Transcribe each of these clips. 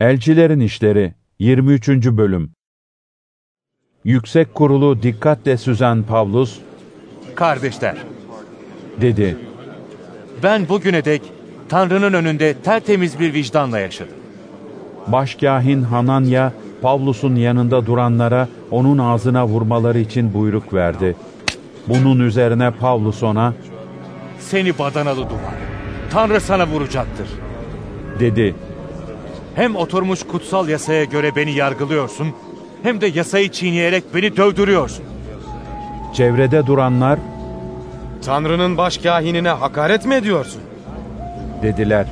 Elçilerin İşleri 23. Bölüm Yüksek kurulu dikkatle süzen Pavlus Kardeşler, dedi. ben bugüne dek Tanrı'nın önünde tertemiz bir vicdanla yaşadım. Başkâhin Hananya, Pavlus'un yanında duranlara onun ağzına vurmaları için buyruk verdi. Bunun üzerine Pavlus ona, Seni badanalı duvar. Tanrı sana vuracaktır. dedi. Hem oturmuş kutsal yasaya göre beni yargılıyorsun, hem de yasayı çiğneyerek beni dövdürüyorsun. Çevrede duranlar, Tanrı'nın başkâhinine hakaret mi ediyorsun? dediler.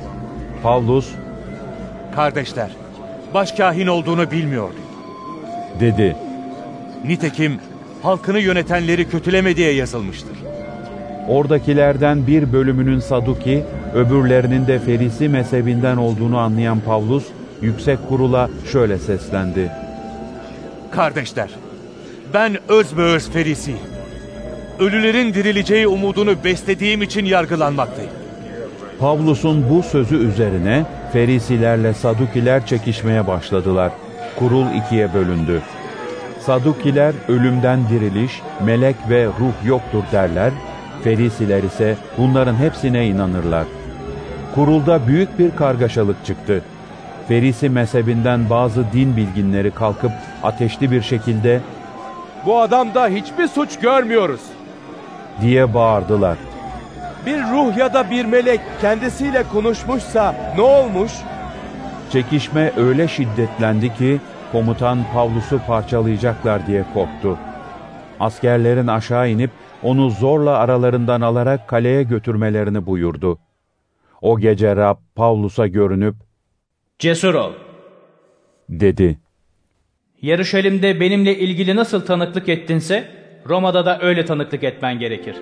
Pavlus, Kardeşler, başkahin olduğunu bilmiyordum. dedi. Nitekim halkını yönetenleri kötüleme diye yazılmıştır. Oradakilerden bir bölümünün Saduki, öbürlerinin de Ferisi mezhebinden olduğunu anlayan Pavlus, yüksek kurula şöyle seslendi. Kardeşler, ben özbeöz ferisiyim. Ölülerin dirileceği umudunu beslediğim için yargılanmaktayım. Pavlus'un bu sözü üzerine Ferisilerle Sadukiler çekişmeye başladılar. Kurul ikiye bölündü. Sadukiler ölümden diriliş, melek ve ruh yoktur derler. Ferisiler ise bunların hepsine inanırlar. Kurulda büyük bir kargaşalık çıktı. Ferisi mezhebinden bazı din bilginleri kalkıp ateşli bir şekilde Bu adamda hiçbir suç görmüyoruz. diye bağırdılar. Bir ruh ya da bir melek kendisiyle konuşmuşsa ne olmuş? Çekişme öyle şiddetlendi ki komutan Pavlus'u parçalayacaklar diye korktu. Askerlerin aşağı inip onu zorla aralarından alarak kaleye götürmelerini buyurdu. O gece Rab Pavlus'a görünüp Cesur ol. dedi. Yarışelim'de benimle ilgili nasıl tanıklık ettinse Roma'da da öyle tanıklık etmen gerekir.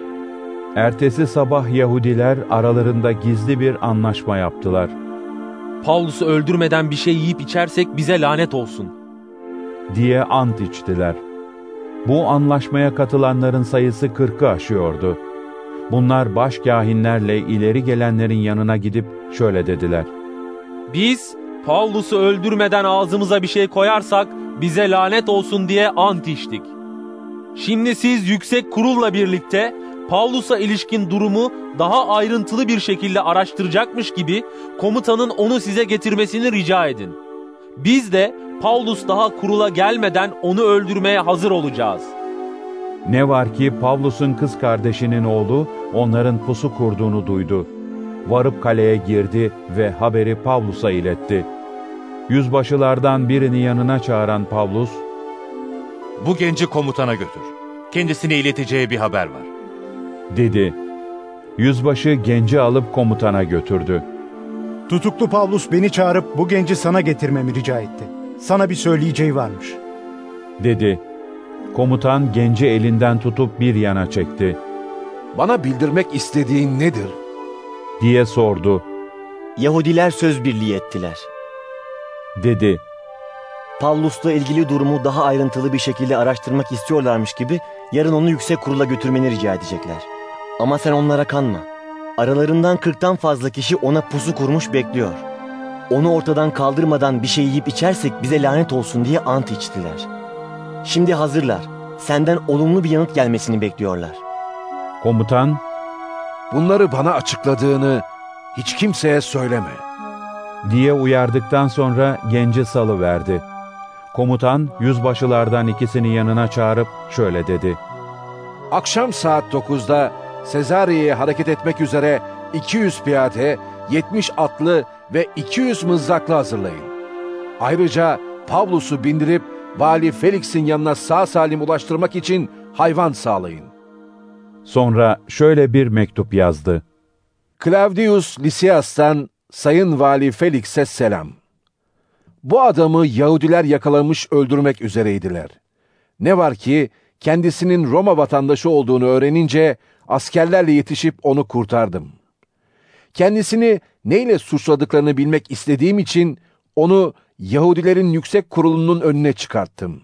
Ertesi sabah Yahudiler aralarında gizli bir anlaşma yaptılar. Pavlus'u öldürmeden bir şey yiyip içersek bize lanet olsun. diye ant içtiler. Bu anlaşmaya katılanların sayısı kırkı aşıyordu. Bunlar başkâhinlerle ileri gelenlerin yanına gidip şöyle dediler. Biz Pavlus'u öldürmeden ağzımıza bir şey koyarsak bize lanet olsun diye ant içtik. Şimdi siz yüksek kurulla birlikte Pavlus'a ilişkin durumu daha ayrıntılı bir şekilde araştıracakmış gibi komutanın onu size getirmesini rica edin. Biz de Pavlus daha kurula gelmeden onu öldürmeye hazır olacağız. Ne var ki Pavlus'un kız kardeşinin oğlu onların pusu kurduğunu duydu. Varıp kaleye girdi ve haberi Pavlus'a iletti. Yüzbaşılardan birini yanına çağıran Pavlus, Bu genci komutana götür. Kendisine ileteceği bir haber var. dedi. Yüzbaşı genci alıp komutana götürdü. Tutuklu Pavlus beni çağırıp bu genci sana getirmemi rica etti. Sana bir söyleyeceği varmış. Dedi. Komutan genci elinden tutup bir yana çekti. Bana bildirmek istediğin nedir? Diye sordu. Yahudiler söz birliği ettiler. Dedi. Pavlus'la ilgili durumu daha ayrıntılı bir şekilde araştırmak istiyorlarmış gibi yarın onu yüksek kurula götürmeni rica edecekler. Ama sen onlara kanma. Aralarından kırktan fazla kişi ona pusu kurmuş bekliyor. Onu ortadan kaldırmadan bir şey yiyip içersek bize lanet olsun diye ant içtiler. Şimdi hazırlar. Senden olumlu bir yanıt gelmesini bekliyorlar. Komutan, Bunları bana açıkladığını hiç kimseye söyleme. diye uyardıktan sonra genci salıverdi. Komutan yüzbaşılardan ikisini yanına çağırıp şöyle dedi. Akşam saat 9'da Sezariye'ye hareket etmek üzere 200 piyade, 70 atlı ve 200 mızraklı hazırlayın. Ayrıca Pavlus'u bindirip Vali Felix'in yanına sağ salim ulaştırmak için hayvan sağlayın. Sonra şöyle bir mektup yazdı. Claudius Lysias'tan Sayın Vali Felix'e selam. Bu adamı Yahudiler yakalamış öldürmek üzereydiler. Ne var ki kendisinin Roma vatandaşı olduğunu öğrenince askerlerle yetişip onu kurtardım. Kendisini neyle suçladıklarını bilmek istediğim için onu Yahudilerin yüksek kurulunun önüne çıkarttım.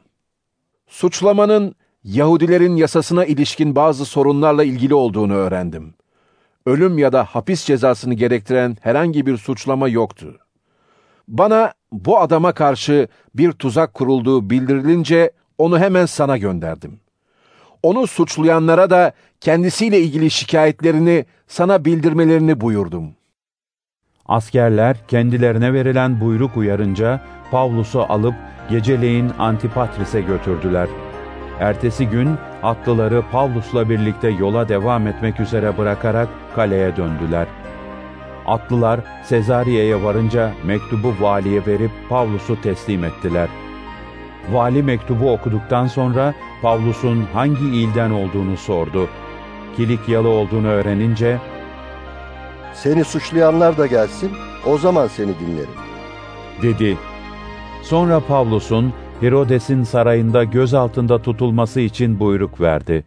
Suçlamanın Yahudilerin yasasına ilişkin bazı sorunlarla ilgili olduğunu öğrendim. Ölüm ya da hapis cezasını gerektiren herhangi bir suçlama yoktu. Bana bu adama karşı bir tuzak kurulduğu bildirilince onu hemen sana gönderdim. Onu suçlayanlara da kendisiyle ilgili şikayetlerini sana bildirmelerini buyurdum. Askerler kendilerine verilen buyruk uyarınca Pavlus'u alıp geceleyin Antipatris'e götürdüler. Ertesi gün atlıları Pavlus'la birlikte yola devam etmek üzere bırakarak kaleye döndüler. Atlılar Sezariye'ye varınca mektubu valiye verip Pavlus'u teslim ettiler. Vali mektubu okuduktan sonra Pavlus'un hangi ilden olduğunu sordu. Kilikyalı olduğunu öğrenince Seni suçlayanlar da gelsin, o zaman seni dinlerim. dedi. Sonra Pavlus'un Herodes'in sarayında gözaltında tutulması için buyruk verdi.